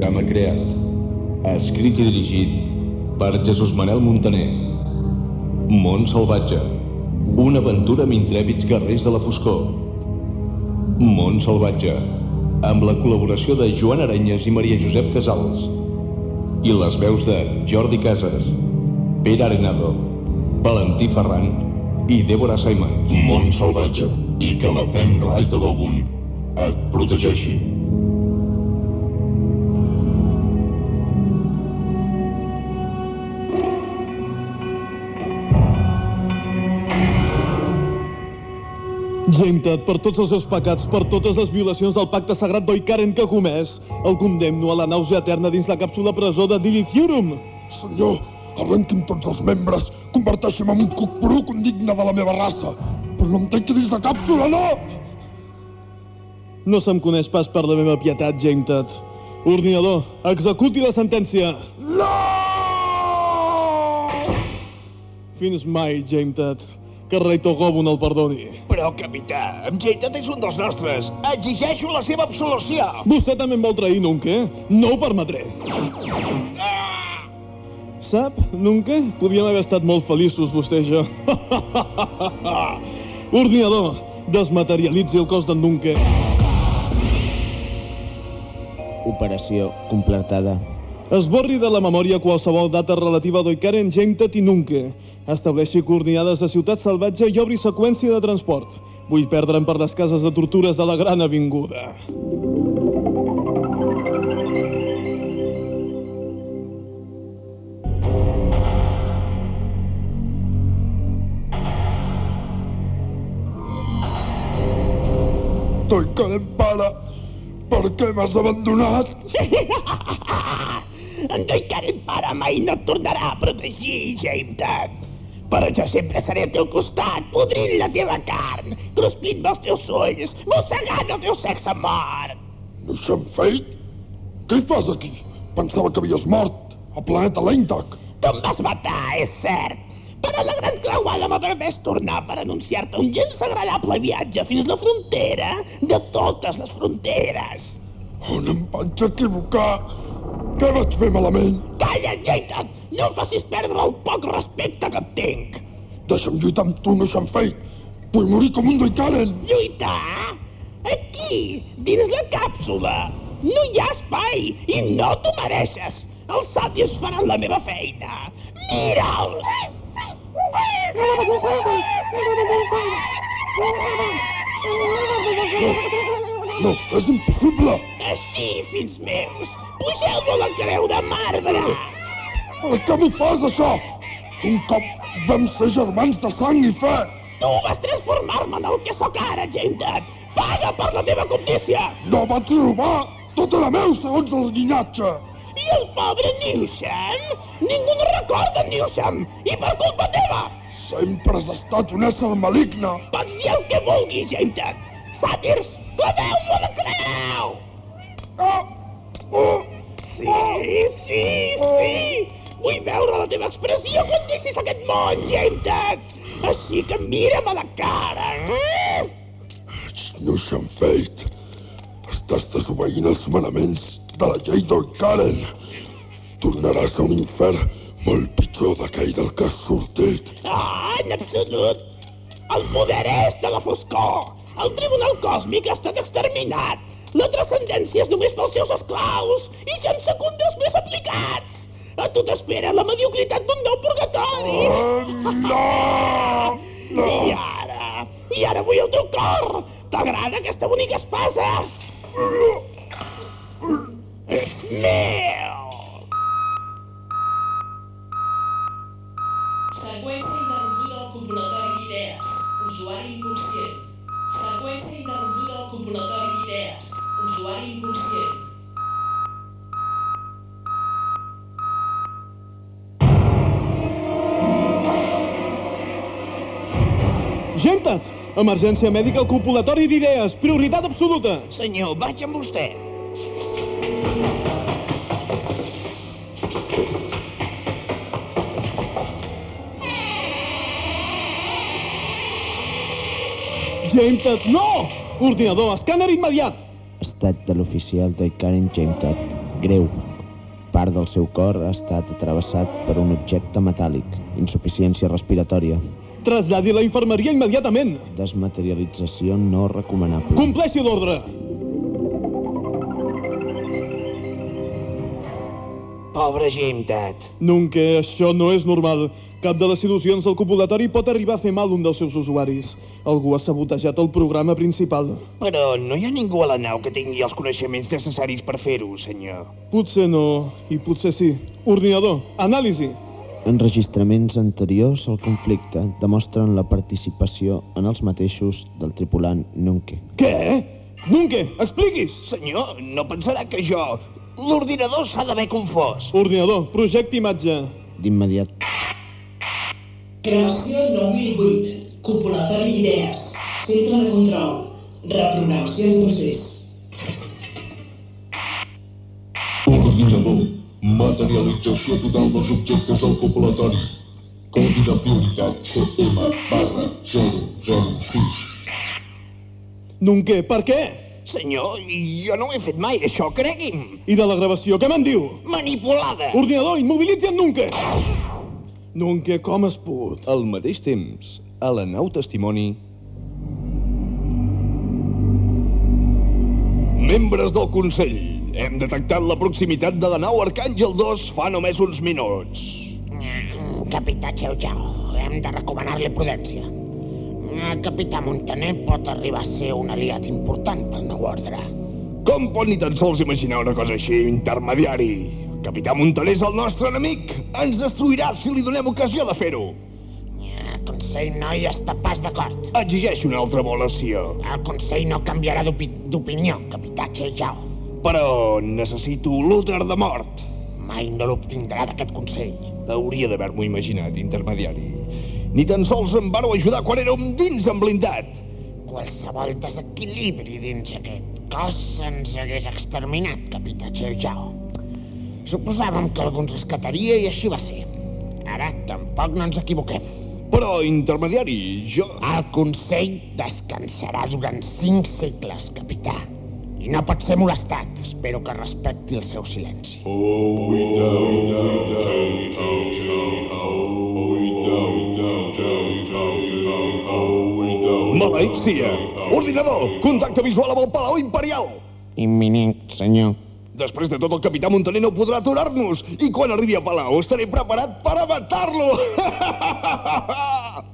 Programa creat, escrit i dirigit per Jesús Manel Montaner. Mont Salvatge, una aventura amb intrèpids guerrers de la foscor. Mont Salvatge, amb la col·laboració de Joan Arenyes i Maria Josep Casals. I les veus de Jordi Casas, Pere Arenado, Valentí Ferran i Débora Simon. Món salvatge i que la fem Light Lobun et protegeixi. Gemtat, per tots els seus pecats, per totes les violacions del pacte sagrat d'Oikaren que ha comès, el condemno a la nàusea eterna dins la càpsula presó de Dilithiurum. Senyor, arrenqui'm tots els membres, converteixi'm en un cuc poruc indigne de la meva raça. Però no em tanqui dins de càpsula, no! No se'm coneix pas per la meva pietat, Gemtat. Ordinador, executi la sentència. No! Fins mai, Gemtat. Que rei Togobun el perdoni. Però, capità, en Jaitat és un dels nostres. Exigeixo la seva absolució. Vostè també em vol trair, Nunke? No ho permetré. Sap, Nunke? Podíem haver estat molt feliços, vostè i jo. Ordinador, desmaterialitzi el cos d'en Nunke. Operació completada. Esborri de la memòria qualsevol data relativa d'Oikaren, Gemtat i Nunke. Estableixi coordinades de ciutat salvatge i obri seqüència de transport. Vull perdre'm per les cases de tortures de la Gran Avinguda. Toi carem, pare! Per què m'has abandonat? En Doikaren pare mai no et tornarà a protegir, Jametat. Però jo sempre seré al teu costat, podrint la teva carn, cruspint-me els teus ulls, mossegant el teu sexe mort. S'han fet? Què hi fas aquí? Pensava que havies mort, al planeta Leintak. Tu em vas matar, és cert. Però la gran creuada m'ha permès tornar per anunciar-te un gens agradable viatge fins la frontera de totes les fronteres. On em vaig equivocar? Què vaig fer malament? Calla, Jacob! No em facis perdre el poc respecte que et tinc! Deixa'm lluitar amb tu, no s'han fet. Vull morir com un doicaren. Lluitar? Aquí, dins la càpsula. No hi ha espai i no t'ho mereixes. Els sàtirs faran la meva feina. Mira'ls! No, és impossible. Així, fills meus, pugeu-me la creu de marbre. Per què m'ho fas, això? Un cop vam ser germans de sang i fe. Tu vas transformar-me en el que sóc ara, Jametat. Paga per la teva cobdícia. No vaig robar. Tot era meu, segons el guinyatge. I el pobre Newsham? Ningú no recorda Newsham. I per culpa teva. Sempre has estat un ésser maligne. Pots dir el que vulguis, Jametat. Sàtirs, claveu-me la creu! Ah! Oh! Sí, sí, sí! Vull veure la teva expressió quan deixis aquest món, Jametat! Així que mira'm a la cara! Eh? No s'han fet. Estàs desobeint els manaments de la llei del Karen. Tornaràs a un infern molt pitjor d'aquell del que has sortit. Ah, en absolut! El poder és de la foscor! El Tribunal Còsmic ha estat exterminat! La transcendència és només pels seus esclaus i ja en sóc un dels més aplicats! A tu t'espera la mediocritat d'un nou purgatori! Oh, no! No! I ara? I ara vull el teu cor! T'agrada aquesta bonica espasa? Ets meu! Seqüència Seqüència interrompuda al copulatori d'idees. Usuari inconscient. Gemtat! Emergència mèdica al copulatori d'idees. Prioritat absoluta. Senyor, vaig amb vostè. Gemtat, no! Ordinador, escàner immediat! Estat de l'oficial d'Oikaren Jametat. Greu. Part del seu cor ha estat travessat per un objecte metàl·lic. Insuficiència respiratòria. Traslladi a la infermeria immediatament. Desmaterialització no recomanable. Compleixi l'ordre. Pobre Jim, Ted. Nunca, això no és normal. Cap de les il·lusions del copulatori pot arribar a fer mal un dels seus usuaris. Algú ha sabotejat el programa principal. Però no hi ha ningú a la nau que tingui els coneixements necessaris per fer-ho, senyor. Potser no, i potser sí. Ordinador, anàlisi. Enregistraments anteriors al conflicte demostren la participació en els mateixos del tripulant Nunke. Què? Nunca, expliquis! Senyor, no pensarà que jo... L'ordinador s'ha d'haver confós. Ordinador, projecte imatge. D'immediat. Gravació 9008. Copulatori d'idees. Centre de control. Reprogramació en procés. Ordinador. Materialització total dels objectes del copulatori. Codi de prioritat CM barra 006. Nunca, per què? Senyor, jo no ho he fet mai, això, cregui'm. I de la gravació, què me'n diu? Manipulada. Ordinador, en Nunca! Nunca, com es pot? Al mateix temps, a la nau testimoni... Membres del Consell, hem detectat la proximitat de la nau Arcàngel 2 fa només uns minuts. Mm, Capità Cheu Chao, hem de recomanar-li prudència. El capità Montaner pot arribar a ser un aliat important pel nou ordre. Com pot ni tan sols imaginar una cosa així, intermediari? Capità Montaner és el nostre enemic. Ens destruirà si li donem ocasió de fer-ho. El Consell no hi està pas d'acord. Exigeixo una altra evaluació. El Consell no canviarà d'opi- d'opinió, capità Cheu Chao. Però necessito l'úter de mort. Mai no l'obtindrà d'aquest Consell. Hauria d'haver-m'ho imaginat, intermediari. Ni tan sols em vareu ajudar quan érem dins en blindat. Qualsevol desequilibri dins aquest cos ens hagués exterminat, capità Cheu Chao. Suposàvem que algú ens rescataria i així va ser. Ara tampoc no ens equivoquem. Però, intermediari, jo... El Consell descansarà durant cinc segles, capità. I no pot ser molestat. Espero que respecti el seu silenci. Maleït sia! Ordinador, contacte visual amb el Palau Imperial! Imminent, senyor. Després de tot, el capità Montaner no podrà aturar-nos i quan arribi a Palau estaré preparat per a matar-lo!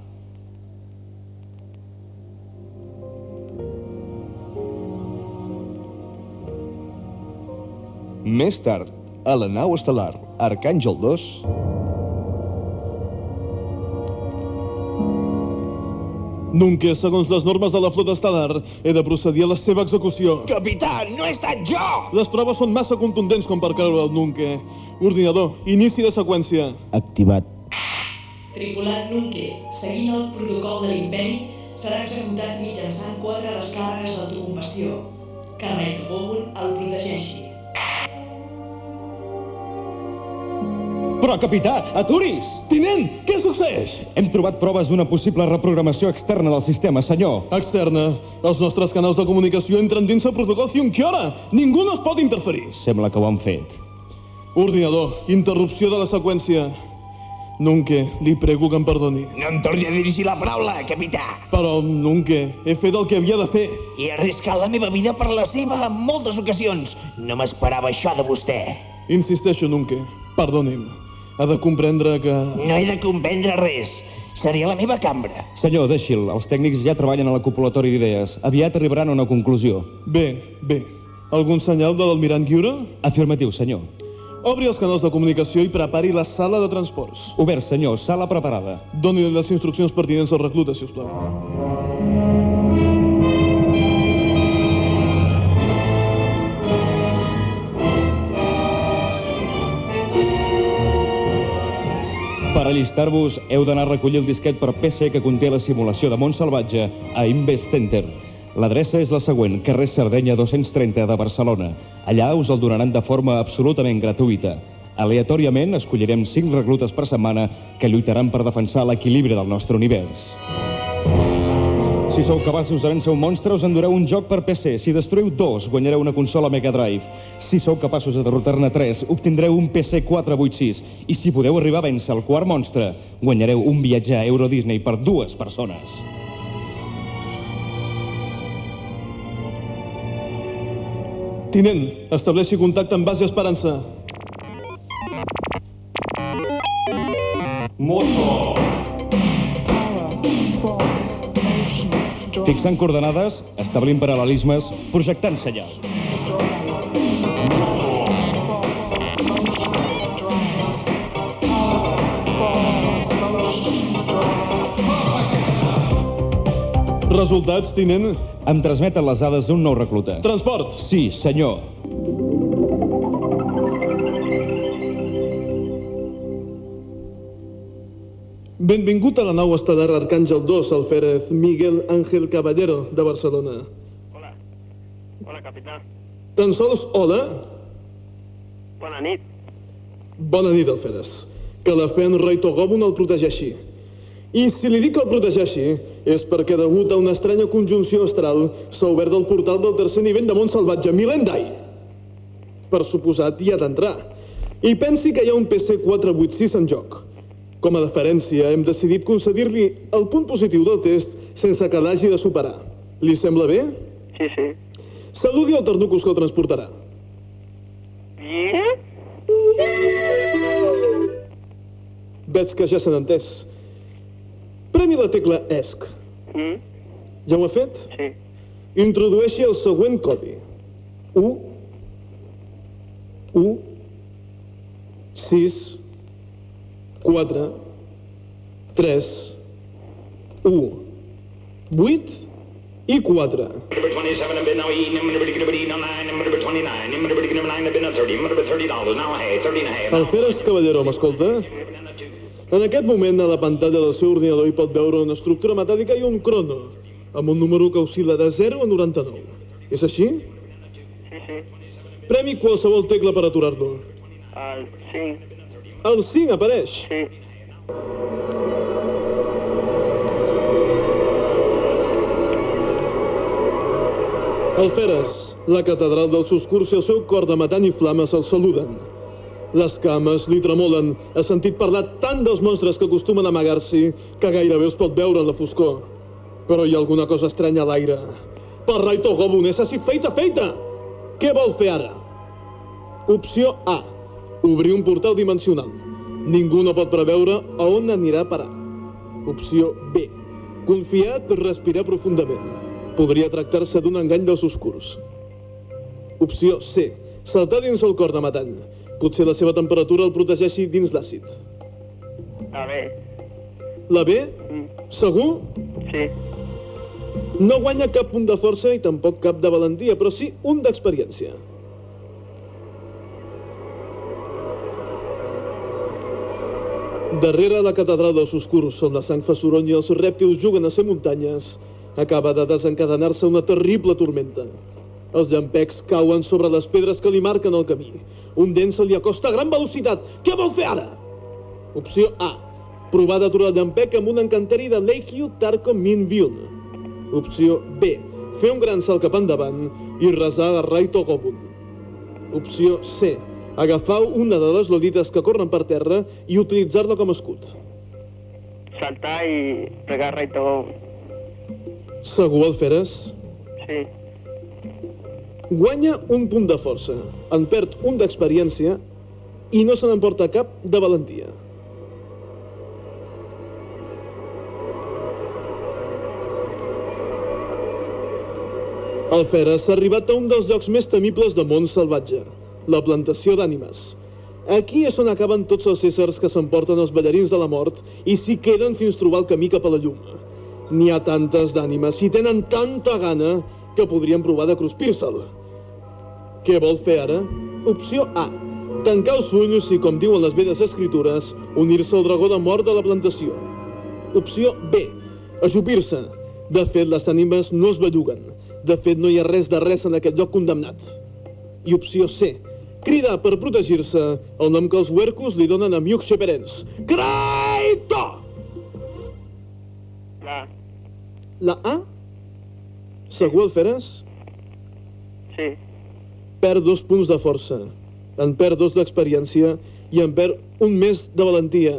Més tard, a la nau estel·lar Arcàngel 2... Nunca, segons les normes de la flota estel·lar, he de procedir a la seva execució. Capità, no he estat jo! Les proves són massa contundents com per creure el Nunca. Ordinador, inici de seqüència. Activat. Tripulat Nunke, seguint el protocol de l'imperi, serà executat mitjançant quatre descàrregues d'autocompassió. Que Red Bowen el protegeixi. Però, capità, aturis! Tinent, què succeeix? Hem trobat proves d'una possible reprogramació externa del sistema, senyor. Externa. Els nostres canals de comunicació entren dins el protocol Ciunquiora. Ningú no es pot interferir. Sembla que ho han fet. Ordinador, interrupció de la seqüència. Nunca, li prego que em perdoni. No em torni a dirigir la paraula, capità. Però, Nunca, he fet el que havia de fer. He arriscat la meva vida per la seva en moltes ocasions. No m'esperava això de vostè. Insisteixo, Nunca. Perdoni'm. Ha de comprendre que... No he de comprendre res. Seria la meva cambra. Senyor, deixi'l. Els tècnics ja treballen a l'acopulatori d'idees. Aviat arribaran a una conclusió. Bé, bé. Algun senyal de l'almirant Giura? Afirmatiu, senyor. Obri els canals de comunicació i prepari la sala de transports. Obert, senyor. Sala preparada. Doni les instruccions pertinents al recluta, si us plau. Per allistar-vos, heu d'anar a recollir el disquet per PC que conté la simulació de món salvatge a Invest Center. L'adreça és la següent, carrer Sardenya 230 de Barcelona. Allà us el donaran de forma absolutament gratuïta. Aleatòriament escollirem 5 reclutes per setmana que lluitaran per defensar l'equilibri del nostre univers. Si sou capaços de vèncer un monstre, us endureu un joc per PC. Si destruïu dos, guanyareu una consola Mega Drive. Si sou capaços de derrotar-ne tres, obtindreu un PC 486. I si podeu arribar a vèncer el quart monstre, guanyareu un viatge a Euro Disney per dues persones. Tinent, estableixi contacte amb base Esperança. Moto! Fixant coordenades, establint paral·lelismes, projectant senyal. Resultats, tinent? Em transmeten les dades d'un nou recluta. Transport! Sí, senyor. Benvingut a la nau estel·lar Arcàngel 2, Alférez Miguel Ángel Caballero, de Barcelona. Hola. Hola, capità. Tan sols hola? Bona nit. Bona nit, Alferes. Que la fe en Rei Togobun el protegeixi. I si li dic que el protegeixi, és perquè degut a una estranya conjunció astral s'ha obert el portal del tercer nivell de món salvatge, Milendai. Per suposat, hi ha d'entrar. I pensi que hi ha un PC486 en joc. Com a deferència, hem decidit concedir-li el punt positiu del test sense que l'hagi de superar. Li sembla bé? Sí, sí. Saludi el Ternucus que el transportarà. Yeah? Veig que ja n'ha entès. Premi la tecla ESC. Mm? Ja ho ha fet? Sí. Introdueixi el següent codi. 1 1 6 4 3 1 8 i 4. Number 27 have been now eaten, number 29, number 29, number 29 have been at 30, number 30 dollars, now hey, 30 and a half. Alferes Caballero, m'escolta? En aquest moment, a la pantalla del seu ordinador hi pot veure una estructura metàl·lica i un crono, amb un número que oscil·la de 0 a 99. És així? Sí, sí. Premi qualsevol tecla per aturar-lo. El 5. El 5 apareix. Sí. Alferes, la catedral dels Suscurs i el seu cor de matant i flames el saluden. Les cames li tremolen. Ha sentit parlar tant dels monstres que acostumen a amagar-s'hi que gairebé els pot veure en la foscor. Però hi ha alguna cosa estranya a l'aire. Per Rai Togobun, és així feita, feita! Què vol fer ara? Opció A. Obrir un portal dimensional. Ningú no pot preveure a on anirà a parar. Opció B. Confiat, respirar profundament. Podria tractar-se d'un engany dels oscurs. Opció C. Saltar dins el cor de matant. Potser la seva temperatura el protegeixi dins l'àcid. A bé. La B? Mm. Segur? Sí. No guanya cap punt de força i tampoc cap de valentia, però sí un d'experiència. Darrere la catedral dels oscurs, on la sang fa soroll i els rèptils juguen a ser muntanyes, acaba de desencadenar-se una terrible tormenta. Els llampecs cauen sobre les pedres que li marquen el camí. Un dent se li acosta a gran velocitat. Què vol fer ara? Opció A. Provar d'aturar el llampec amb un encanteri de Leikyu Tarko Min Vyun. Opció B. Fer un gran salt cap endavant i resar a Rai Togobun. Opció C. Agafar una de les lodites que corren per terra i utilitzar-la com a escut. Saltar i pegar rei todo. Segur el feres? Sí. Guanya un punt de força, en perd un d'experiència i no se n'emporta cap de valentia. El Feres s'ha arribat a un dels llocs més temibles de món salvatge, la plantació d'ànimes. Aquí és on acaben tots els éssers que s'emporten els ballarins de la mort i s'hi queden fins trobar el camí cap a la llum. N'hi ha tantes d'ànimes i tenen tanta gana que podrien provar de cruspir-se'l. Què vol fer ara? Opció A. Tancar els ulls i, com diuen les velles escritures, unir-se al dragó de mort de la plantació. Opció B. Ajupir-se. De fet, les ànimes no es belluguen. De fet, no hi ha res de res en aquest lloc condemnat. I opció C. Cridar per protegir-se el nom que els huercos li donen a Miuk Sheperens. Kraito! La. La A? Segur el Feres? Sí. Perd dos punts de força, en perd dos d'experiència i en perd un més de valentia.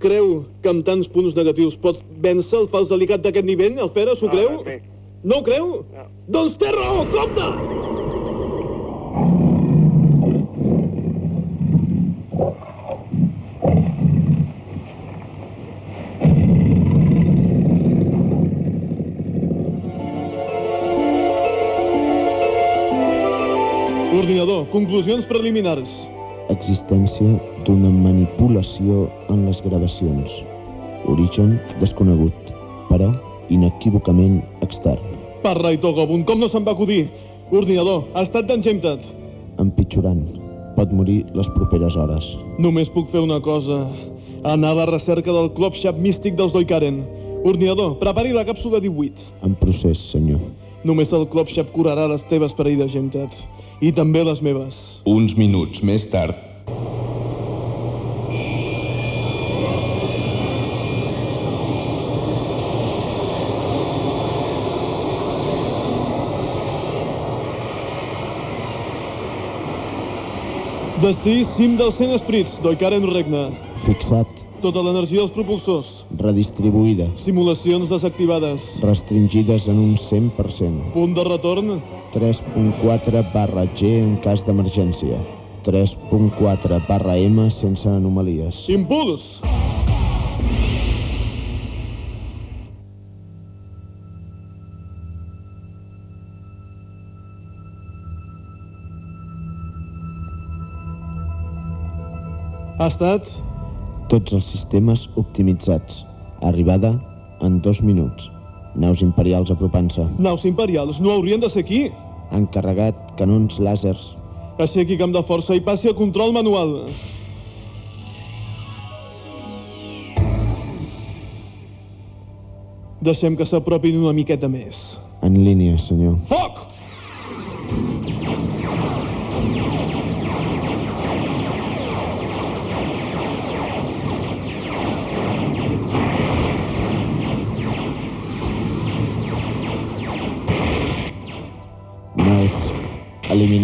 Creu que amb tants punts negatius pot vèncer el fals delicat d'aquest nivell, el Feres, ho No, creu? no. No ho creu? No. Doncs té raó, compte! Ordinador, conclusions preliminars. Existència d'una manipulació en les gravacions. Origen desconegut, però inequívocament extern. Parra i Togobun, com no se'n va acudir? Ordinador, ha estat d'enxemptat. Empitjorant. Pot morir les properes hores. Només puc fer una cosa. Anar a la recerca del Club Shop místic dels Doikaren. Ordinador, prepari la càpsula 18. En procés, senyor. Només el Club Shop curarà les teves ferides, Gemtet. I també les meves. Uns minuts més tard, Destí, cim dels 100 esprits, Doikaren regna. Fixat. Tota l'energia dels propulsors. Redistribuïda. Simulacions desactivades. Restringides en un 100%. Punt de retorn. 3.4 barra G en cas d'emergència. 3.4 barra M sense anomalies. Impuls! Ha estat Tots els sistemes optimitzats. Arribada en dos minuts. Naus imperials apropant-se. naus imperials, no haurien de ser aquí. Han carregat canons làsers. Aixequi camp de força i passi a control manual. Deixem que s'apropin una miqueta més. En línia, senyor. Foc!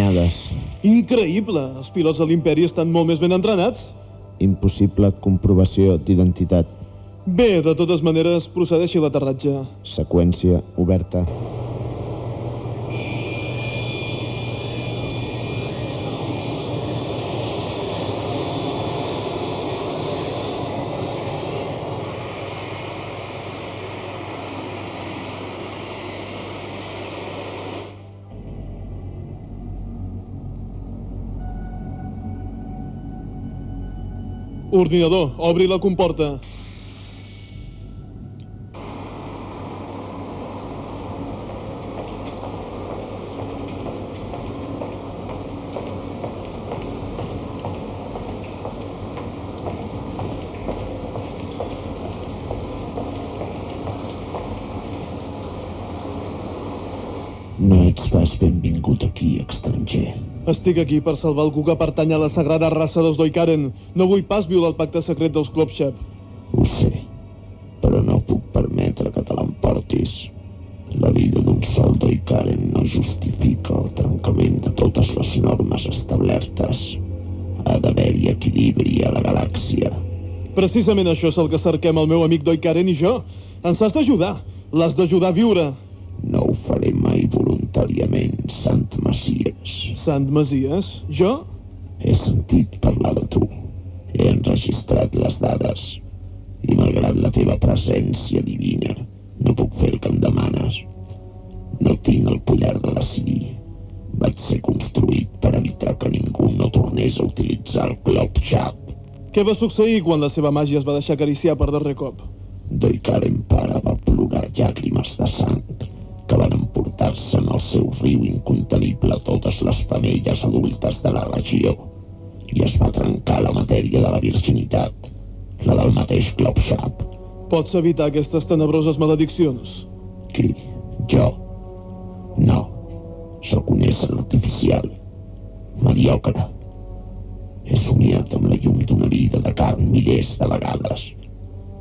Eliminades. Increïble! Els pilots de l'imperi estan molt més ben entrenats. Impossible comprovació d'identitat. Bé, de totes maneres, procedeixi l'aterratge. Seqüència oberta. Ordinador, obri la comporta. No ets pas benvingut aquí, estranger. Estic aquí per salvar algú que pertany a la sagrada raça dels Doikaren. No vull pas violar el pacte secret dels Klopshep. Ho sé, però no puc permetre que te l'emportis. La vida d'un sol Doikaren no justifica el trencament de totes les normes establertes. Ha d'haver-hi equilibri a la galàxia. Precisament això és el que cerquem el meu amic Doikaren i jo. Ens has d'ajudar. L'has d'ajudar a viure. No ho faré mai Macies. Sant Masies? Jo? He sentit parlar de tu. He enregistrat les dades. I malgrat la teva presència divina, no puc fer el que em demanes. No tinc el poder de decidir. Vaig ser construït per evitar que ningú no tornés a utilitzar el Club Chap. Què va succeir quan la seva màgia es va deixar acariciar per darrer cop? Doikaren pare va plorar llàgrimes de sang emportar-se en el seu riu incontenible totes les femelles adultes de la regió i es va trencar la matèria de la virginitat, la del mateix Globshap. Pots evitar aquestes tenebroses malediccions? Qui? Jo? No. Sóc un ésser artificial. Mediocre. He somiat amb la llum d'una vida de carn milers de vegades,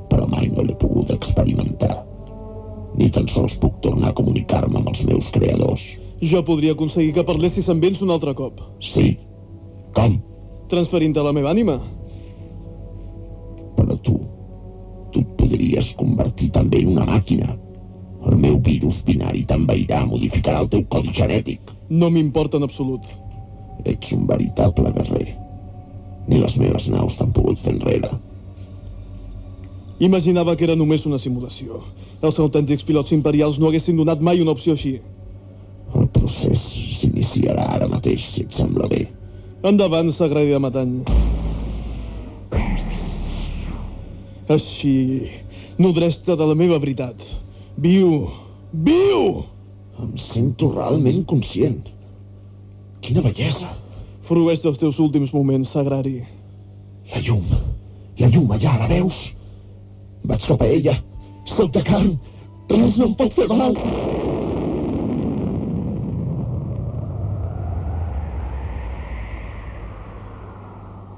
però mai no l'he pogut experimentar. Ni tan sols puc tornar a comunicar-me amb els meus creadors. Jo podria aconseguir que parlessis amb ells un altre cop. Sí. Com? Transferint-te la meva ànima. Però tu... Tu et podries convertir també en una màquina. El meu virus binari t'envairà, modificarà el teu codi genètic. No m'importa en absolut. Ets un veritable guerrer. Ni les meves naus t'han pogut fer enrere. Imaginava que era només una simulació. Els autèntics pilots imperials no haguessin donat mai una opció així. El procés s'iniciarà ara mateix, si et sembla bé. Endavant, Sagradi de Matany. Així, nodreix-te de la meva veritat. Viu! Viu! Em sento realment conscient. Quina bellesa! Frueix dels teus últims moments, Sagrari. La llum. La llum allà, la veus? Vaig cap a ella. Soc de carn. Res no em pot fer mal.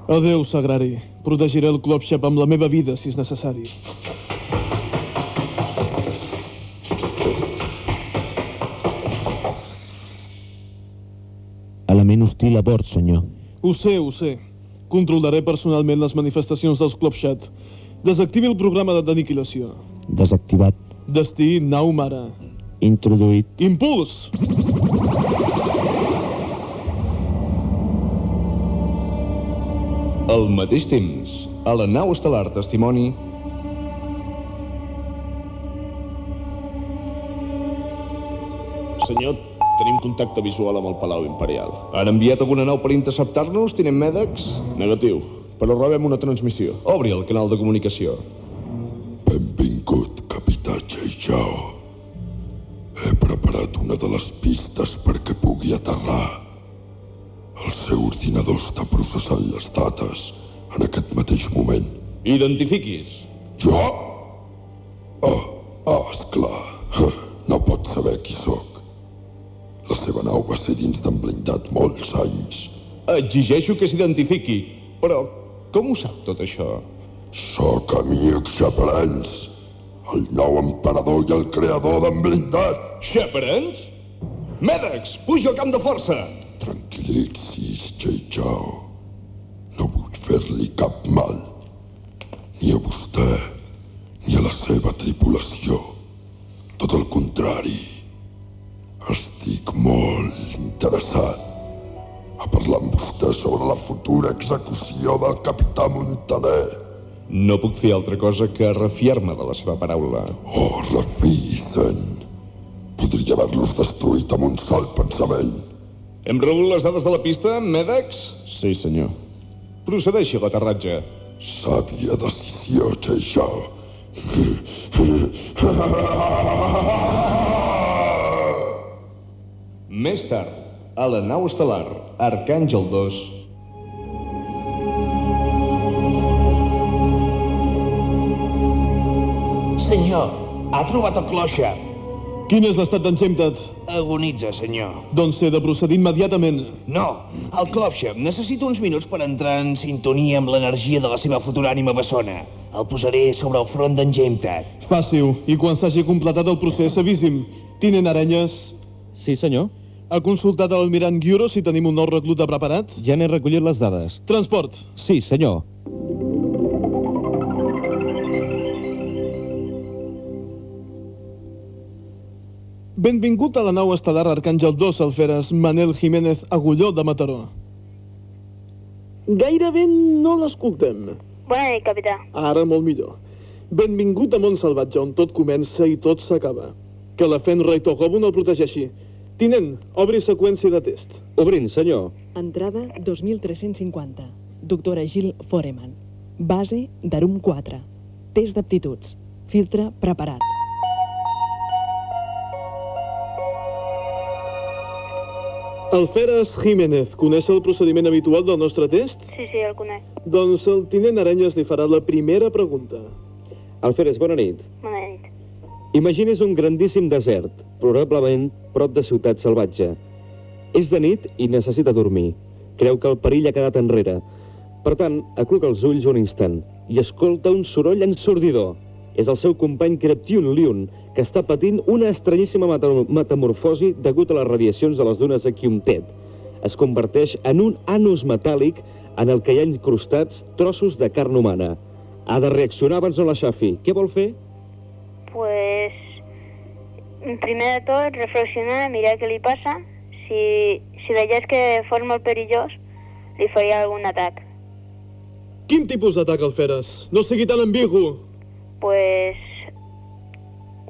Adéu, Sagrari. Protegiré el Club Shep amb la meva vida, si és necessari. Element hostil a bord, senyor. Ho sé, ho sé. Controlaré personalment les manifestacions dels Club Chat. Desactivi el programa d'aniquilació. Desactivat. Destí nau mare. Introduït. Impuls! Al mateix temps, a la nau estel·lar testimoni... Senyor, tenim contacte visual amb el Palau Imperial. Han enviat alguna nau per interceptar-nos, tinent Mèdex? Negatiu, però rebem una transmissió. Obri el canal de comunicació. Benvingut, capità Cheichao. He preparat una de les pistes perquè pugui aterrar. El seu ordinador està processant les dates en aquest mateix moment. Identifiquis. Jo? Ah, ah, esclar. No pot saber qui sóc. La seva nau va ser dins d'en blindat molts anys. Exigeixo que s'identifiqui. Però com ho sap tot això? Sóc amic Xaparens, el nou emperador i el creador d'en blindat. Xaparens? Mèdex, puja al camp de força! Tranquil·litsis, Cheichao. No vull fer-li cap mal. Ni a vostè, ni a la seva tripulació. Tot el contrari. Estic molt interessat a parlar amb vostè sobre la futura execució del capità Montaner. No puc fer altra cosa que refiar-me de la seva paraula. Oh, refisen. Podria haver-los destruït amb un sol pensament. Hem rebut les dades de la pista, Mèdex? Sí, senyor. Procedeixi a l'aterratge. Sàvia decisió, Cheixao. Més tard, a la nau estel·lar Arcàngel 2, Senyor, ha trobat el cloixa. Quin és l'estat d'en Gemtat? Agonitza, senyor. Doncs he de procedir immediatament. No, el Clopsham necessita uns minuts per entrar en sintonia amb l'energia de la seva futura ànima bessona. El posaré sobre el front d'en Jametat. Faci-ho, i quan s'hagi completat el procés, avisi'm. Tinent Arenyes, Sí, senyor. ha consultat a l'almirant Gyuro si tenim un nou recluta preparat? Ja n'he recollit les dades. Transport. Sí, senyor. Benvingut a la nau estel·lar Arcàngel 2, Alferes Manel Jiménez Agulló de Mataró. Gairebé no l'escoltem. Bona nit, capità. Ara molt millor. Benvingut a Mont Salvatge, on tot comença i tot s'acaba. Que la Fenra i Togobun el protegeixi. Tinent, obri seqüència de test. Obrint, senyor. Entrada 2350. Doctora Gil Foreman. Base d'Arum 4. Test d'aptituds. Filtre preparat. Alferes Jiménez, coneix el procediment habitual del nostre test? Sí, sí, el conec. Doncs el tinent Arenyes li farà la primera pregunta. Alferes, bona nit. Bona nit. Imagines un grandíssim desert, probablement prop de Ciutat Salvatge. És de nit i necessita dormir. Creu que el perill ha quedat enrere. Per tant, acluca els ulls un instant i escolta un soroll ensordidor. És el seu company Kreptune Lyun, que està patint una estranyíssima meta metamorfosi degut a les radiacions de les dunes de Kyumtet. Es converteix en un anus metàl·lic en el que hi ha incrustats trossos de carn humana. Ha de reaccionar abans no la xafi. Què vol fer? Pues, primer de tot, reflexionar, mirar què li passa. Si, si veiés que fos molt perillós, li faria algun atac. Quin tipus d'atac el feres? No sigui tan ambigu. Pues,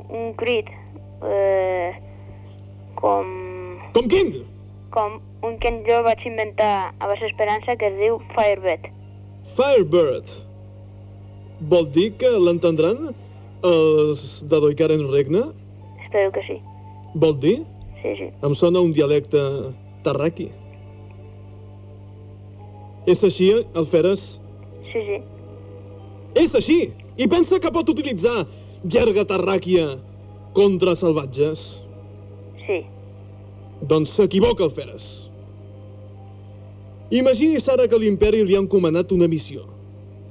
un crit. Eh, com, Com quin? com un que jo vaig inventar a base esperança que es diu Firebird. Firebird. Vol dir que l'entendran els de Doikaren Regne? Espero que sí. Vol dir? Sí, sí. Em sona un dialecte tarraqui. És així, el feres? Sí, sí. És així! I pensa que pot utilitzar llarga tarràquia contra salvatges? Sí. Doncs s'equivoca el Feres. Imagini ara que l'imperi li ha encomanat una missió.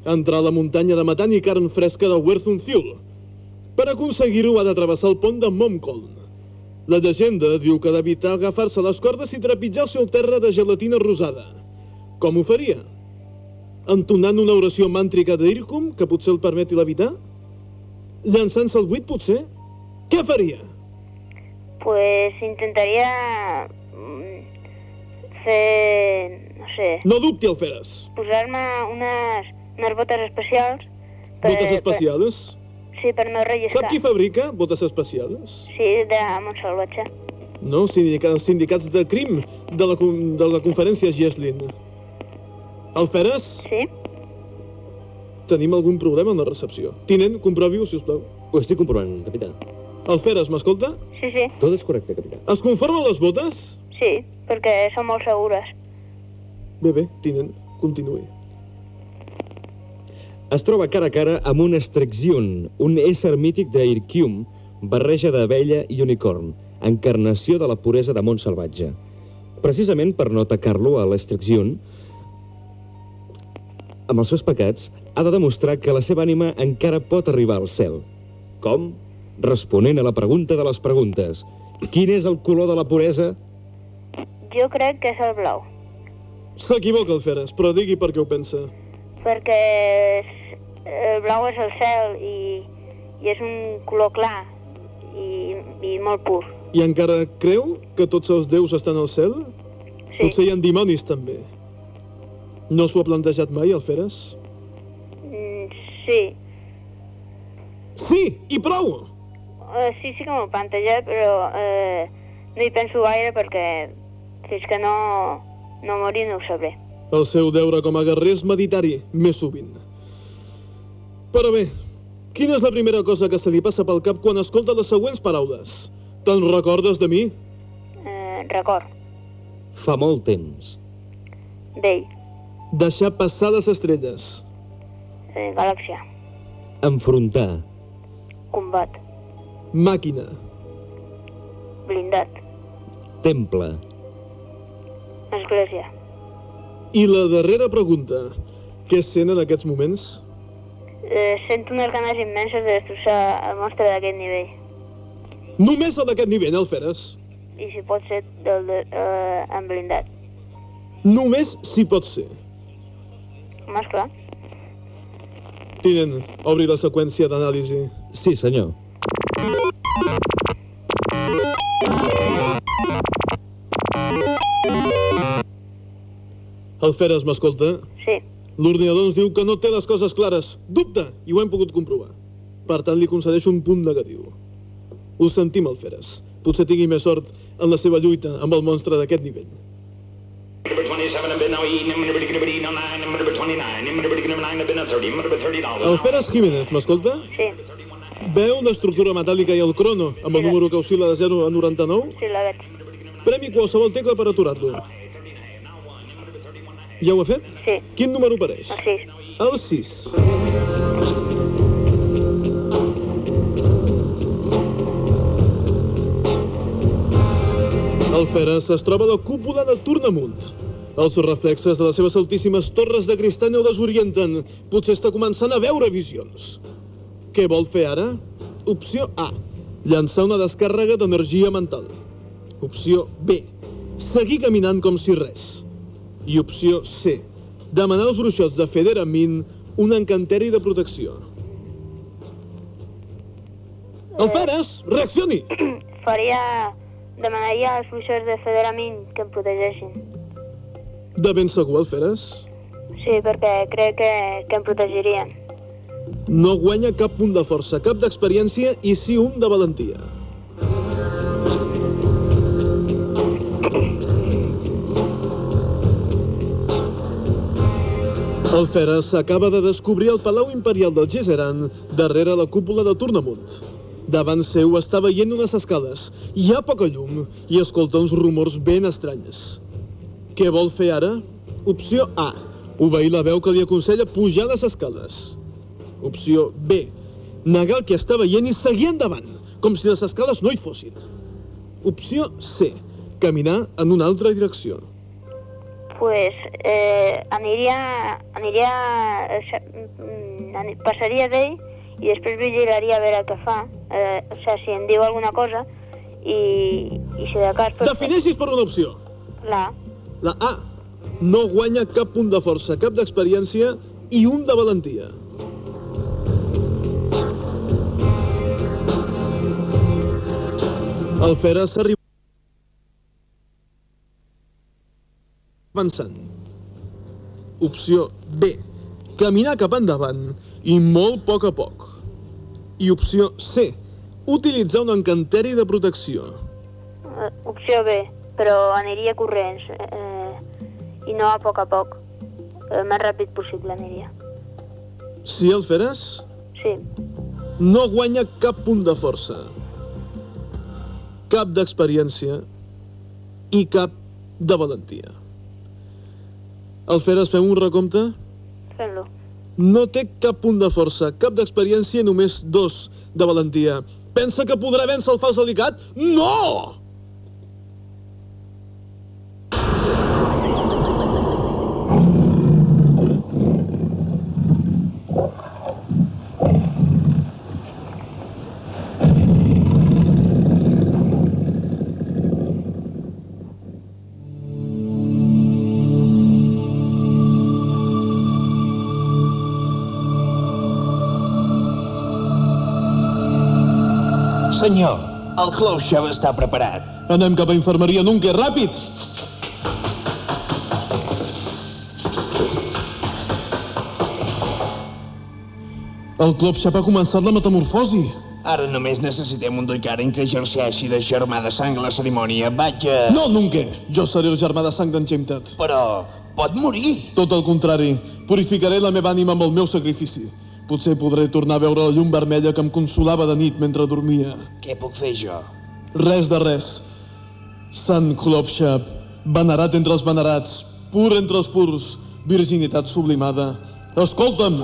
Entrar a la muntanya de matant i carn fresca de Werthunthul. Per aconseguir-ho ha de travessar el pont de Momkoln. La llegenda diu que ha d'evitar agafar-se les cordes i trepitjar el seu terra de gelatina rosada. Com ho faria? Entonant una oració màntrica d'Irkum, que potser el permeti levitar? Llançant-se al buit, potser? Què faria? Pues intentaria mm, fer, no sé, No dubti, el Feres. posar-me unes, unes botes especials. per- Botes especials? Per, sí, per no relliscar. Sap qui fabrica botes especials? Sí, de Montsalvatge. No, sindicats, sindicats de crim de la, de la conferència Geslin. El Feres? Sí. Tenim algun problema en la recepció. Tinent, comprovi-ho, si us plau. Ho estic comprovant, capità. El Feres, m'escolta? Sí, sí. Tot és correcte, capità. Es conformen les botes? Sí, perquè són molt segures. Bé, bé, tinent, continuï. Es troba cara a cara amb un Strexzion, un ésser mític d'Irkium, barreja d'abella i unicorn, encarnació de la puresa de món salvatge. Precisament per no atacar-lo a l'Strexzion, amb els seus pecats, ha de demostrar que la seva ànima encara pot arribar al cel. Com? Responent a la pregunta de les preguntes. Quin és el color de la puresa? Jo crec que és el blau, S'equivoca el Feres, però digui per què ho pensa. perquè és, el blau és el cel i, i és un color clar i, i molt pur. I encara creu que tots els déus estan al cel? Sí. Potser hi ha dimonis, també. No s'ho ha plantejat mai, el Feres? Mm, sí, Sí, i prou! uh, sí, sí que m'ho he plantejat, però eh, no hi penso gaire perquè fins que no, no mori no ho sabré. El seu deure com a guerrer és meditar-hi, més sovint. Però bé, quina és la primera cosa que se li passa pel cap quan escolta les següents paraules? Te'n recordes de mi? Eh, record, Fa molt temps. vell, Deixar passar les estrelles. eh, galàxia, Enfrontar. combat, Màquina. blindat, Temple. església, I la darrera pregunta. Què sent en aquests moments? eh, sento unes ganes immenses de destrossar el monstre d'aquest nivell. Només el d'aquest nivell, el Feres. I si pot ser del de, eh, en blindat. Només si pot ser. Home, esclar. Tinent, obri la seqüència d'anàlisi. Sí, senyor. El Feres m'escolta? Sí. L'ordinador ens diu que no té les coses clares. Dubta! I ho hem pogut comprovar. Per tant, li concedeixo un punt negatiu. Ho sentim, el Feres. Potser tingui més sort en la seva lluita amb el monstre d'aquest nivell. Number 27, I've been now El Feres Jiménez, m'escolta? Sí. Veu l'estructura metàl·lica i el crono amb el número que oscil·la de 0 a 99? Sí, la veig. Premi qualsevol tecla per aturar-lo. Ja ho ha fet? Sí. Quin número apareix? El 6. El 6. El Feres es troba a la cúpula de Tornamunt. Els reflexes de les seves altíssimes torres de cristall el desorienten. Potser està començant a veure visions. Què vol fer ara? Opció A. Llançar una descàrrega d'energia mental. Opció B. Seguir caminant com si res. I opció C. Demanar als bruixots de Federamin un encanteri de protecció. Alferes, reaccioni! Faria... Demanaria als bruixots de Federamin que em protegeixin. De ben segur, Alferes? Sí, perquè crec que, que em protegirien. No guanya cap punt de força, cap d'experiència i sí un de valentia. El Feres s'acaba de descobrir el Palau Imperial del Gesseran darrere la cúpula de Tornamunt. Davant seu està veient unes escales. Hi ha poca llum i escolta uns rumors ben estranyes. Què vol fer ara? Opció A. Obeir la veu que li aconsella pujar les escales. Opció B. Negar el que està veient i seguir endavant, com si les escales no hi fossin. Opció C. Caminar en una altra direcció. pues eh, aniria... aniria... eh, mm, passaria d'ell i després vigilaria a veure què fa. Eh, o sigui, si em diu alguna cosa i, i si de cas... Pues, Defineixis per una opció. La La A. No guanya cap punt de força, cap d'experiència i un de valentia. El Feres s'arriba avançant. Opció B. Caminar cap endavant i molt a poc a poc. I opció C. Utilitzar un encanteri de protecció. Opció B, però aniria corrents eh, i no a poc a poc. El més ràpid possible aniria. Sí, el Feres? Sí. No guanya cap punt de força, cap d'experiència i cap de valentia. El Feres, fem un recompte? Fem-lo. No té cap punt de força, cap d'experiència i només dos de valentia. Pensa que podrà vèncer el fals delicat? No! Senyor, el Clove està preparat. Anem cap a infermeria, Nunke, ràpid! El Club Xap ha començat la metamorfosi. Ara només necessitem un Doikaren que exerceixi de germà de sang a la cerimònia. Vaig a... No, Nunke! Jo seré el germà de sang d'en. Però pot morir. Tot el contrari. Purificaré la meva ànima amb el meu sacrifici. Potser podré tornar a veure la llum vermella que em consolava de nit mentre dormia. Què puc fer jo? Res de res. Sant Klopshap, venerat entre els venerats, pur entre els purs, virginitat sublimada. Escolta'm!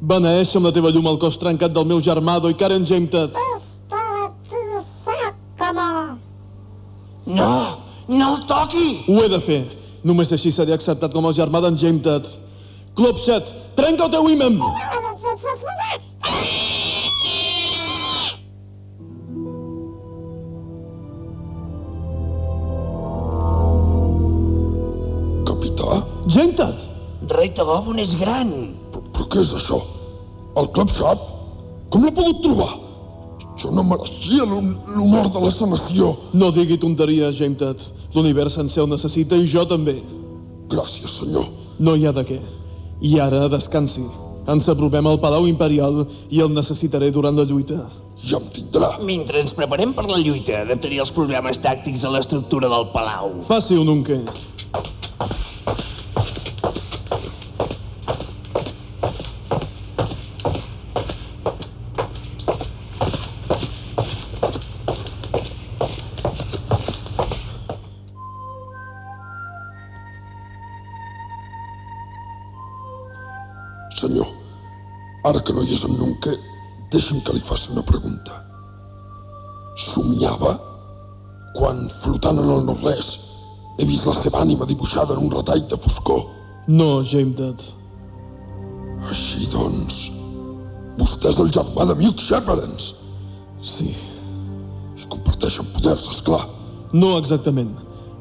Beneeix amb la teva llum el cos trencat del meu germà Doikaren Gemtat. No! No el toqui! Ho he de fer. Només així seré acceptat com el germà d'en Gemtat. Klopshat, trenca el teu ímem! Capità? Gemtat! Rei Tagobon és gran. Però què és això? El club sap? Com l'ha pogut trobar? Jo no mereixia l'hon- l'honor de la sanació. No digui tonteries, Gemtat. L'univers sencer el necessita i jo també. Gràcies, senyor. No hi ha de què. I ara, descansi. Ens apropem al Palau Imperial i el necessitaré durant la lluita. Ja em tindrà. Mentre ens preparem per la lluita, adaptaré els programes tàctics a l'estructura del palau. Faci un unque. Ara que no hi és en Nunca, deixi'm que li faci una pregunta. Somiava quan, flotant en el no-res, he vist la seva ànima dibuixada en un retall de foscor. No, Gemtat. Així doncs, vostè és el germà de Milk Sheperens. Sí. I comparteixen poders, és clar. No exactament.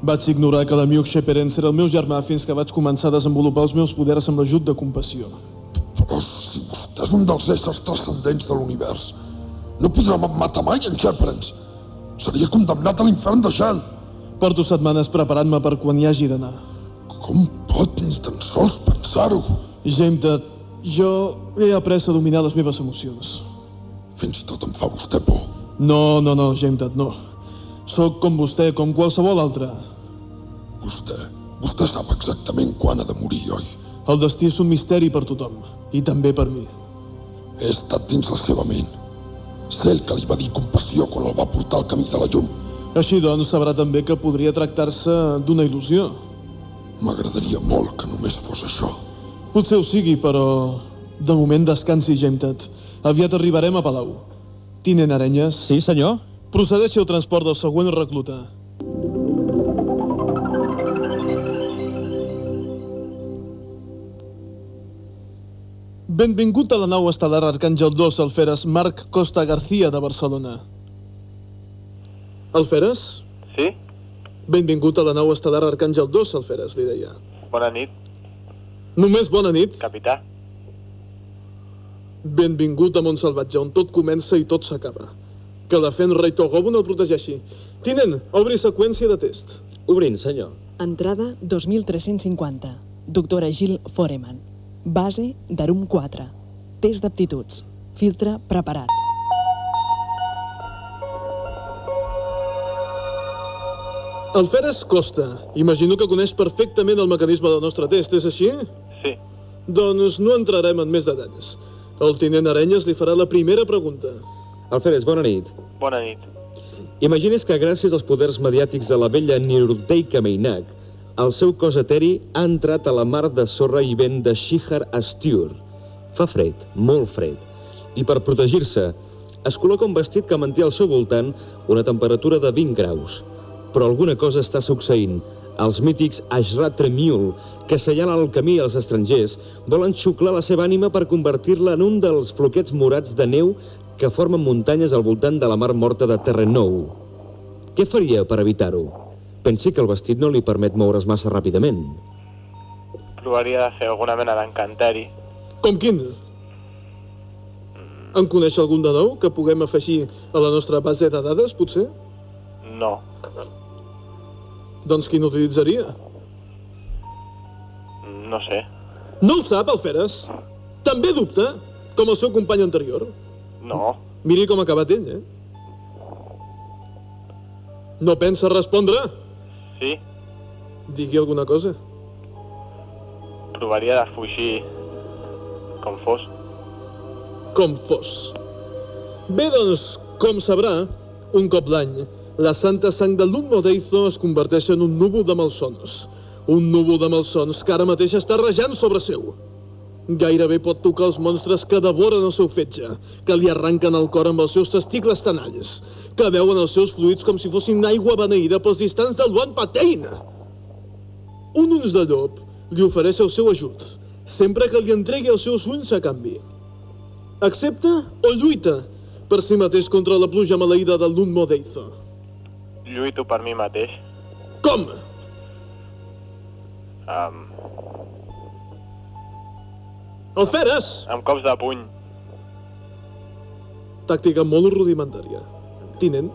Vaig ignorar que la Miuk Sheperens era el meu germà fins que vaig començar a desenvolupar els meus poders amb l'ajut de compassió. És un dels éssers transcendents de l'univers, no podrà matar mai en Sheperens. Seria condemnat a l'infern de gel. Porto setmanes preparant-me per quan hi hagi d'anar. Com pot ni tan sols pensar-ho? Jametat, jo he après a dominar les meves emocions. Fins i tot em fa vostè por. No, no, no, Jametat, no. Sóc com vostè, com qualsevol altre. Vostè, vostè sap exactament quan ha de morir, oi? El destí és un misteri per tothom, i també per mi. He estat dins la seva ment. Sé el que li va dir compassió quan el va portar al camí de la llum. Així doncs, sabrà també que podria tractar-se d'una il·lusió. M'agradaria molt que només fos això. Potser ho sigui, però... De moment descansi, Jametat. Aviat arribarem a Palau. Tinent Arenyes? Sí, senyor? Procedeixi al transport del següent recluta. Benvingut a la nau estel·lar Arcàngel 2, Alferes Marc Costa García de Barcelona. Alferes? Sí? Benvingut a la nau estel·lar Arcàngel 2, Alferes, li deia. Bona nit, Només bona nit. capità. Benvingut a Montsalvatge, on tot comença i tot s'acaba. Que la Fenrei Togobun el protegeixi. Tinent, obri seqüència de test. Obrint, senyor. Entrada 2350. Doctora Gil Foreman. Base d'Arum 4. Test d'aptituds. Filtre preparat. Alferes Costa, imagino que coneix perfectament el mecanisme del nostre test, és així? Sí. Doncs no entrarem en més detalls. El tinent Arenyes li farà la primera pregunta. Alferes, bona nit. Bona nit. Imagines que gràcies als poders mediàtics de la vella Nirudteika Meinak, el seu cos eteri ha entrat a la mar de sorra i vent de Shihar Astur. Fa fred, molt fred, i per protegir-se es col·loca un vestit que manté al seu voltant una temperatura de 20 graus. Però alguna cosa està succeint. Els mítics Ashrat Tremiul, que assenyalen el camí als estrangers, volen xuclar la seva ànima per convertir-la en un dels floquets morats de neu que formen muntanyes al voltant de la mar morta de Terrenou. Què faria per evitar-ho? Pensi que el vestit no li permet moure's massa ràpidament. Provaria de fer alguna mena d'encanteri. Com quin? En coneix algun de nou que puguem afegir a la nostra base de dades, potser? No. Doncs quin utilitzaria? No sé. No ho sap, Alferes? També dubta, com el seu company anterior. No. Miri com ha acabat ell, eh? No pensa respondre? Sí. Digui alguna cosa. Provaria de fugir com fos. Com fos. Bé, doncs, com sabrà, un cop l'any, la santa sang de l'Unmodeizo es converteix en un núvol de malsons. Un núvol de malsons que ara mateix està rejant sobre seu. Gairebé pot tocar els monstres que devoren el seu fetge, que li arranquen el cor amb els seus testicles tanalls, que veuen els seus fluids com si fossin aigua beneïda pels distants del Luan Patein. Un uns de llop li ofereix el seu ajut, sempre que li entregui els seus ulls a canvi. Accepta o lluita per si mateix contra la pluja maleïda de l'Unmodeizo? Lluito per mi mateix. Com? Um, Alferes! amb cops de puny. Tàctica molt rudimentària. Tinent?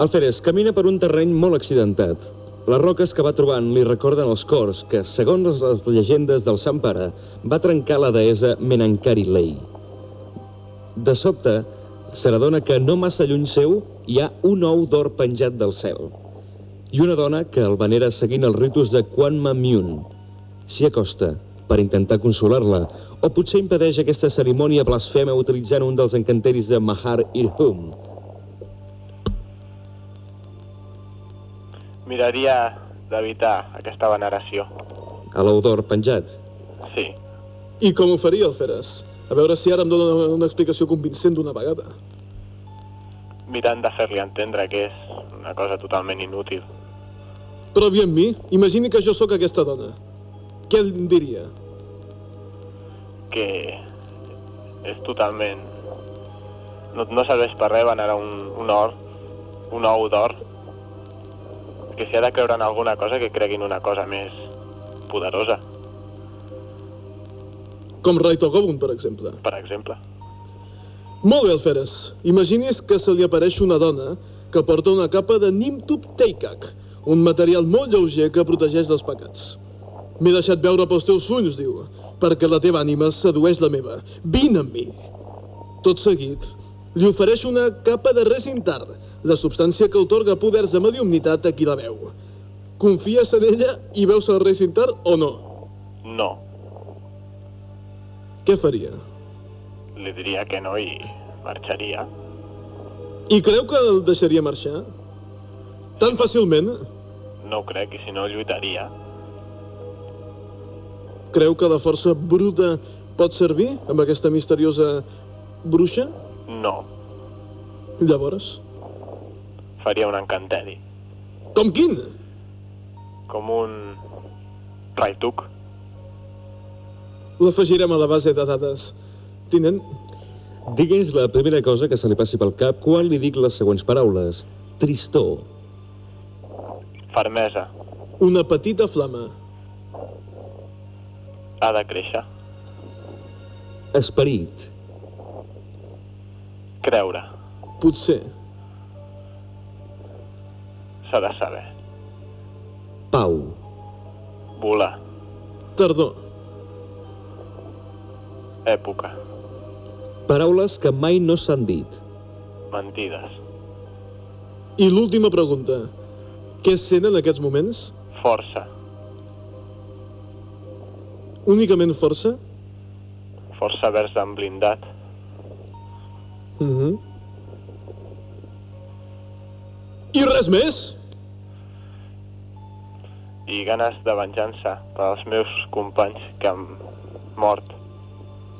Alferes camina per un terreny molt accidentat. Les roques que va trobant li recorden els cors que, segons les llegendes del Sant Pare, va trencar la deessa Menankari Lei. De sobte, se n'adona que no massa lluny seu hi ha un ou d'or penjat del cel i una dona que el venera seguint els ritus de Quan Myun. S'hi acosta per intentar consolar-la, o potser impedeix aquesta cerimònia blasfema utilitzant un dels encanteris de Mahar Irhum. Miraria d'evitar aquesta veneració. A l'ou d'or penjat. Sí. I com ho faria, Alferes? A veure si ara em dona una explicació convincent d'una vegada. Mirant de fer-li entendre que és una cosa totalment inútil. Provi amb mi. Imagini que jo sóc aquesta dona. Què em diria? Que és totalment... No, no serveix per res venerar un, un or, un ou d'or, que si ha de creure en alguna cosa, que creguin una cosa més poderosa, Com Raito Gobun, per exemple. per exemple. Molt bé, Alferes. Imagini's que se li apareix una dona que porta una capa de Nimtub Teikak, un material molt lleuger que protegeix dels pecats. M'he deixat veure pels teus ulls, diu, perquè la teva ànima sedueix la meva. Vine amb mi. Tot seguit, li ofereix una capa de resintar, la substància que otorga poders de mediumnitat a qui la veu. Confies en ella i veus el resintar o no? No, Què faria? li diria que no i marxaria. I creu que el deixaria marxar? Tan fàcilment? No ho crec, i si no lluitaria. Creu que la força bruta pot servir amb aquesta misteriosa bruixa? No, Llavors, faria un encanteri. com quin? Com un... Raituc. L'afegirem a la base de dades. Tinent, Digui'ns la primera cosa que se li passi pel cap quan li dic les següents paraules. Tristor, Fermesa. una petita flama. Ha de créixer. esperit, Creure. Potser. S'ha de saber. pau, Volar. Tardor. Època. paraules que mai no s'han dit. Mentides. I l'última pregunta. Què sent en aquests moments? Força. Únicament força? Força vers en blindat. Mm -hmm. I res més? I ganes de venjança per als meus companys que han mort.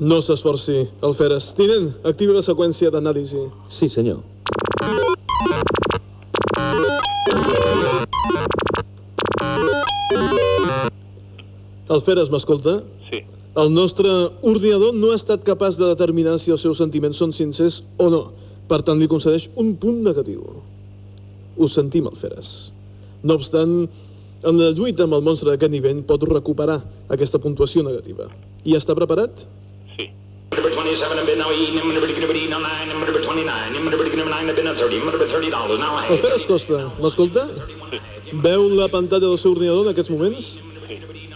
No s'esforci, Alferes. Tinent, activi la seqüència d'anàlisi. Sí, senyor. Alferes, m'escolta? Sí. El nostre ordinador no ha estat capaç de determinar si els seus sentiments són sincers o no. Per tant, li concedeix un punt negatiu. Ho sentim, Alferes. No obstant, en la lluita amb el monstre d'aquest nivell pot recuperar aquesta puntuació negativa. I està preparat? Number 27, I've been now eating, number 29, number 29, number 29, I've been at 30, number 30 dollars, now I Alferes Costa, m'escolta? Veu la pantalla del seu ordinador en aquests moments?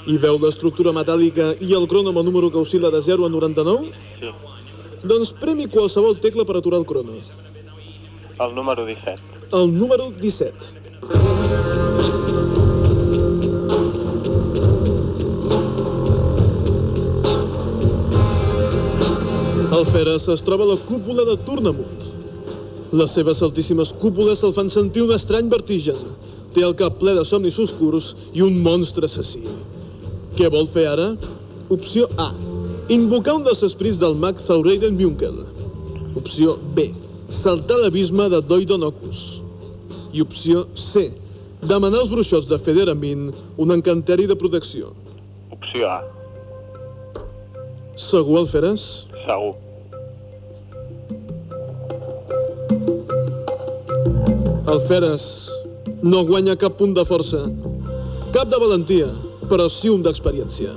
I veu l'estructura metàl·lica i el crònoma número que oscil·la de 0 a 99? Sí. Doncs premi qualsevol tecla per aturar el crono. El número 17. El número 17. El Feres es troba a la cúpula de Tornamunt. Les seves altíssimes cúpules el fan sentir un estrany vertigen. Té el cap ple de somnis oscurs i un monstre assassí. Què vol fer ara? Opció A. Invocar un dels esprits del mag Thaureiden Bunkel. Opció B. Saltar l'abisme de Doidonocus. I opció C. Demanar als bruixots de Federamin un encanteri de protecció. Opció A. Segur el faràs? Segur. El Feres no guanya cap punt de força, cap de valentia, però sí un d'experiència.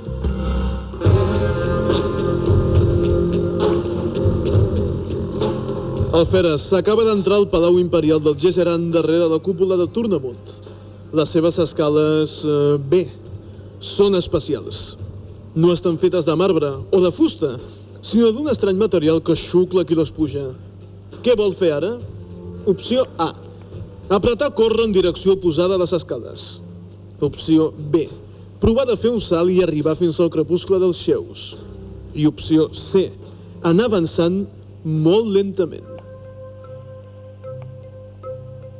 El Feres s'acaba d'entrar al Palau Imperial del Gesseran darrere la cúpula de Tornamunt. Les seves escales, eh, bé, són especials. No estan fetes de marbre o de fusta, sinó d'un estrany material que xucla qui les puja. Què vol fer ara? Opció A. Apretar córrer en direcció oposada a les escales. Opció B. Provar de fer un salt i arribar fins al crepuscle dels xeus. I opció C. Anar avançant molt lentament.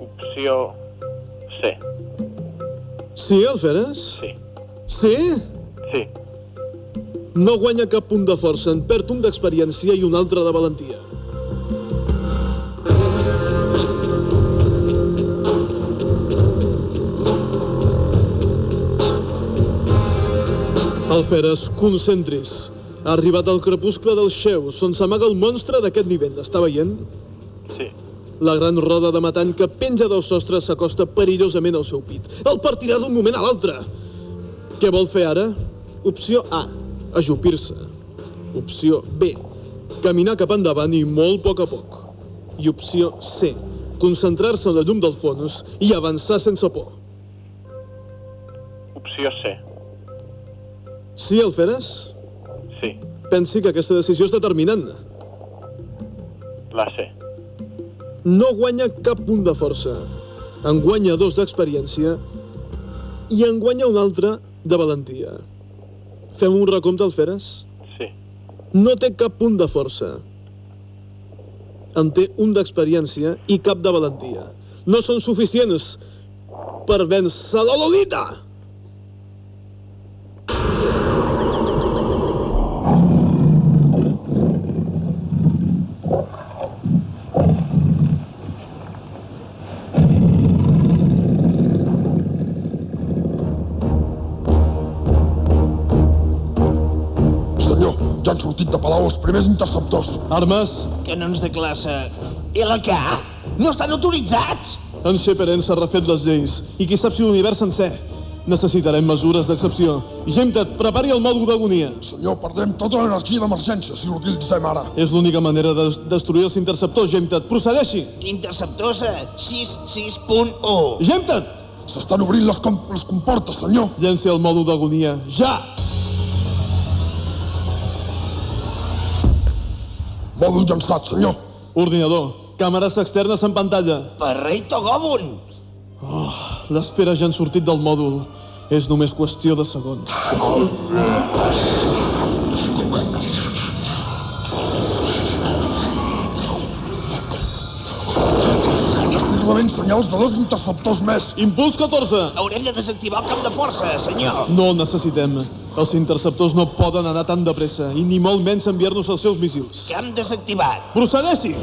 Opció C. Sí, Alferes? Sí. Sí? Sí. No guanya cap punt de força, en perd un d'experiència i un altre de valentia. Alferes, concentris. Ha arribat el crepuscle dels xeus, on s'amaga el monstre d'aquest nivell. Està veient? Sí. La gran roda de matant que penja del sostre s'acosta perillosament al seu pit. El partirà d'un moment a l'altre. Què vol fer ara? Opció A, ajupir-se. Opció B, caminar cap endavant i molt a poc a poc. I opció C, concentrar-se en la llum del fons i avançar sense por. Opció C. Sí, Alferes? Sí. Pensi que aquesta decisió és determinant. La C. No guanya cap punt de força. En guanya dos d'experiència i en guanya un altre de valentia. Fem un recompte, Alferes? Sí. No té cap punt de força. En té un d'experiència i cap de valentia. No són suficients per vèncer la Lolita! Ja han sortit de Palau els primers interceptors. Armes? Canons de classe LK? No estan autoritzats! En Sheperen s'ha refet les lleis, i qui sap si l'univers sencer. Necessitarem mesures d'excepció. Gemtet, prepari el mòdul d'agonia. Senyor, perdrem tota l'energia d'emergència si l'utilitzem ara. És l'única manera de destruir els interceptors, Gemtet. Procedeixi! Interceptors a 6.6.1. Gemtet! S'estan obrint les, com les comportes, senyor. Llenci el mòdul d'agonia. Ja! Mòdul llançat, senyor. Ordinador, càmeres externes en pantalla. Per rei Togobun! Oh, les feres ja han sortit del mòdul. És només qüestió de segons. Rebent senyals de dos interceptors més. Impuls 14! Haurem de desactivar el camp de força, senyor. No el necessitem. Els interceptors no poden anar tan de pressa, i ni molt menys enviar-nos els seus míssils. Camp desactivat. Procedeixi!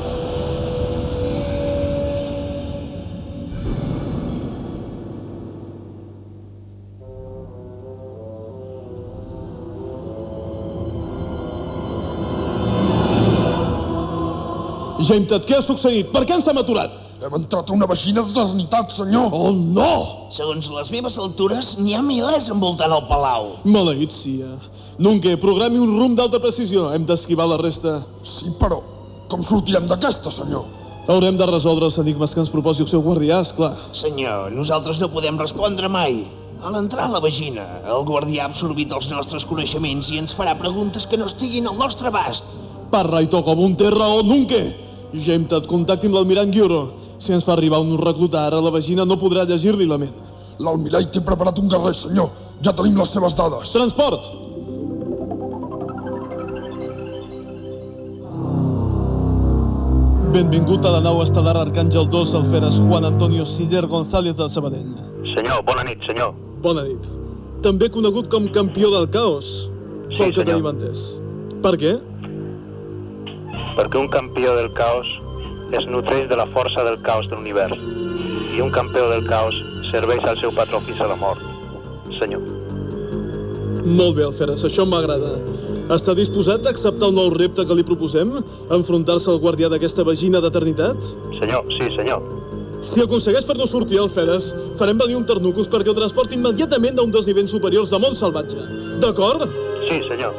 Gemtet, què ha succeït? Per què ens hem aturat? Hem entrat a una vagina d'eternitat, senyor. Oh, no! Segons les meves altures, n'hi ha milers envoltant el palau. Maleït sia. Nunca, programi un rumb d'alta precisió. Hem d'esquivar la resta. Sí, però com sortirem d'aquesta, senyor? Haurem de resoldre els enigmes que ens proposi el seu guardià, esclar. Senyor, nosaltres no podem respondre mai. A l'entrar a la vagina, el guardià ha absorbit els nostres coneixements i ens farà preguntes que no estiguin al nostre abast. Parra i toca un té raó, Nunca. Gemtet, contacti amb l'almirant Gyuro. Si ens fa arribar un reclutar a la vagina no podrà llegir-li la ment. L'almirall té preparat un guerrer, senyor. Ja tenim les seves dades. Transport! Benvingut a la nau estel·lar Arcàngel 2, el feres Juan Antonio Siller González del Sabadell. Senyor, bona nit, senyor. Bona nit. També conegut com campió del caos, Sí, pel que senyor. tenim entès. Per què? Perquè un campió del caos es nutreix de la força del caos de l'univers. I un campió del caos serveix al seu patró fins a la mort. Senyor. Molt bé, Alferes, això m'agrada. Està disposat a acceptar el nou repte que li proposem? Enfrontar-se al guardià d'aquesta vagina d'eternitat? Senyor, sí, senyor. Si aconsegueix fer-nos sortir, Alferes, farem venir un ternucus perquè el transporti immediatament a un dels nivells superiors de món salvatge. D'acord? Sí, senyor.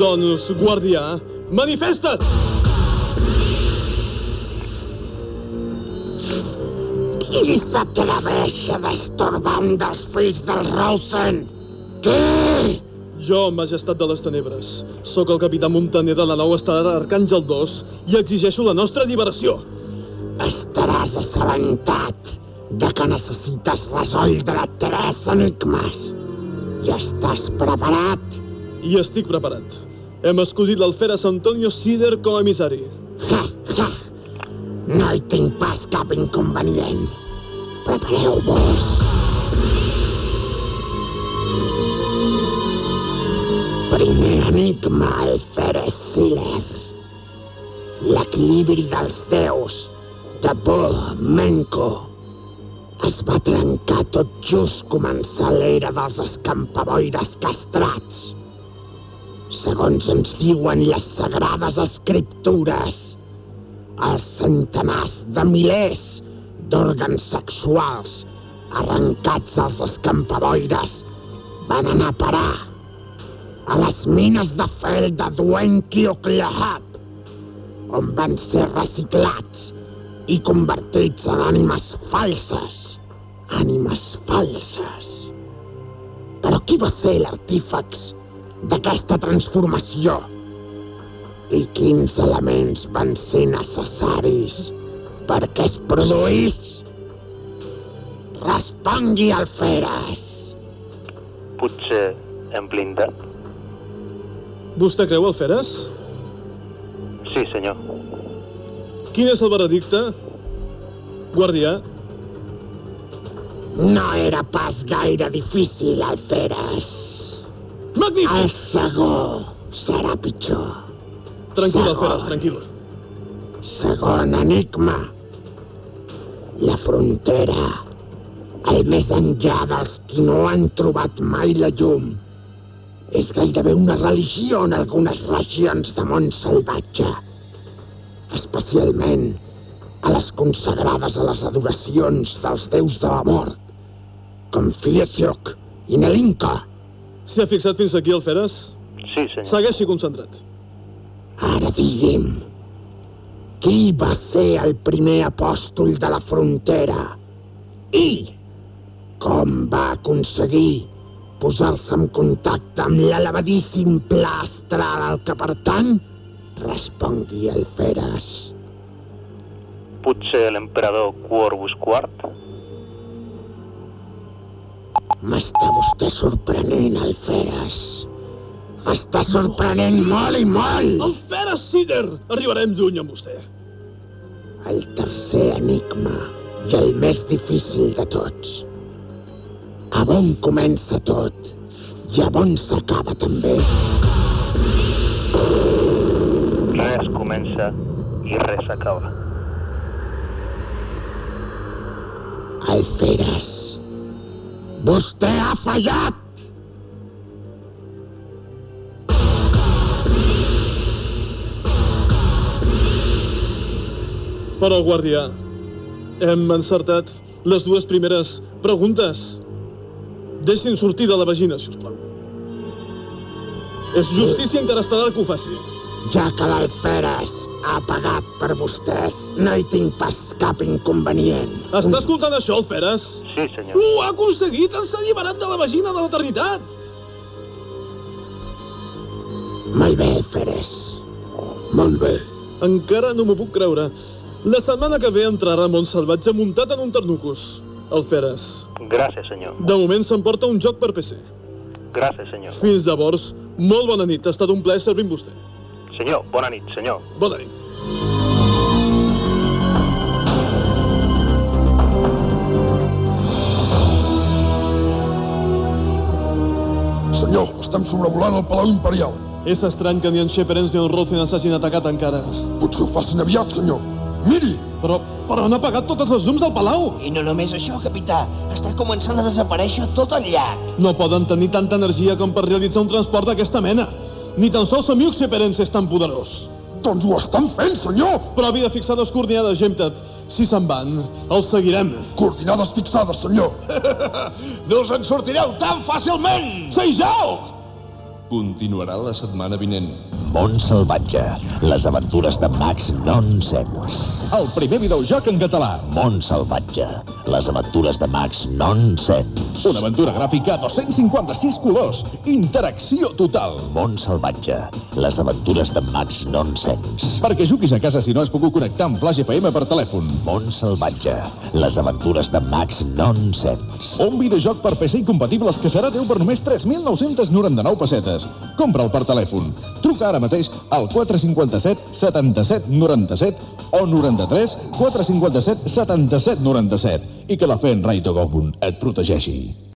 Doncs, guardià, manifesta't! Qui s'atreveix a destorbar un dels fills del Rosen? Qui? Jo, majestat de les tenebres, sóc el capità muntaner de la nau estel·lar Arcàngel 2 i exigeixo la nostra alliberació. Estaràs assabentat de que necessites resoldre tres enigmes. I estàs preparat? I estic preparat. Hem escollit l'alferes Antonio Sider com a emissari. Ha, ha. Tinc pas cap inconvenient. Prepareu-vos. Primer enigma, Alferes Siller. L'equilibri dels déus, de Bo Menko, es va trencar tot just començar l'era dels escampaboires castrats. segons ens diuen les sagrades escriptures, els centenars de milers d'òrgans sexuals arrencats als escampaboires van anar a parar a les mines de fel de Dwenki Oklahab, on van ser reciclats i convertits en ànimes falses. Ànimes falses. Però qui va ser l'artífex d'aquesta transformació? I quins elements van ser necessaris perquè es produís? Respongui al Feres. Potser hem blindat? Vostè creu el Feres? Sí, senyor. Quin és el veredicte? Guardià? No era pas gaire difícil, el Feres. Magnífic! El segó serà pitjor. Tranquil, Segon. Alferes, tranquil. Segon enigma. La frontera. El més enllà dels qui no han trobat mai la llum. És gairebé una religió en algunes regions de món salvatge. Especialment a les consagrades a les adoracions dels déus de la mort, com Fiethiok i Nelinka. S'hi ha fixat fins aquí, Alferes? Sí, senyor. Segueixi concentrat. Ara digui'm, qui va ser el primer apòstol de la frontera? I com va aconseguir posar-se en contacte amb l'elevadíssim pla astral al que pertany? Respongui el Feres. Potser l'emperador Corvus IV? M'està vostè sorprenent, el Feres. M'està sorprenent molt i molt. El Feres Cider! Arribarem lluny amb vostè. El tercer enigma i el més difícil de tots. A on comença tot i a on s'acaba també. Res comença i res s'acaba. Alferes, vostè ha fallat! Però, guardià, hem encertat les dues primeres preguntes. Deixin sortir de la vagina, si us plau. És justícia interestada que ho faci. Ja que l'Alferes ha pagat per vostès, no hi tinc pas cap inconvenient. Està escoltant això, el Feres? Sí, senyor. Ho ha aconseguit! Ens ha alliberat de la vagina de l'eternitat! Molt bé, Alferes. Molt bé. Encara no m'ho puc creure. La setmana que ve entrarà a Montsalvatge muntat en un ternucus. El Feres. Gràcies, senyor. De moment s'emporta un joc per PC. Gràcies, senyor. Fins llavors, molt bona nit. Ha estat un plaer servir amb vostè. Senyor, bona nit, senyor. Bona nit. Senyor, estem sobrevolant el Palau Imperial. És estrany que ni en Sheperens ni en Rothin ens hagin atacat encara. Potser ho facin aviat, senyor. Miri! Però, però han apagat totes les llums del palau! I no només això, capità. Està començant a desaparèixer tot el llac. No poden tenir tanta energia com per realitzar un transport d'aquesta mena. Ni tan sols Samiuk Sheperens és tan poderós. Doncs ho estan fent, senyor! Provi de fixar les coordinades, Gemtet. Si se'n van, els seguirem. Coordinades fixades, senyor. no us en sortireu tan fàcilment! Seijau! Continuarà la setmana vinent. Mont Salvatge, les aventures de Max Nonsense. El primer videojoc en català. Mont Salvatge, les aventures de Max Nonsense. Una aventura gràfica a 256 colors. Interacció total. Mont Salvatge, les aventures de Max Nonsense. Perquè juguis a casa si no has pogut connectar amb Flash FM per telèfon. Mont Salvatge, les aventures de Max Nonsense. Un videojoc per PC incompatibles que serà teu per només 3.999 pessetes. Compra'l per telèfon. Truca ara mateix al 457 77 97 o 93 457 77 97 i que la fe en Rai Togobun et protegeixi.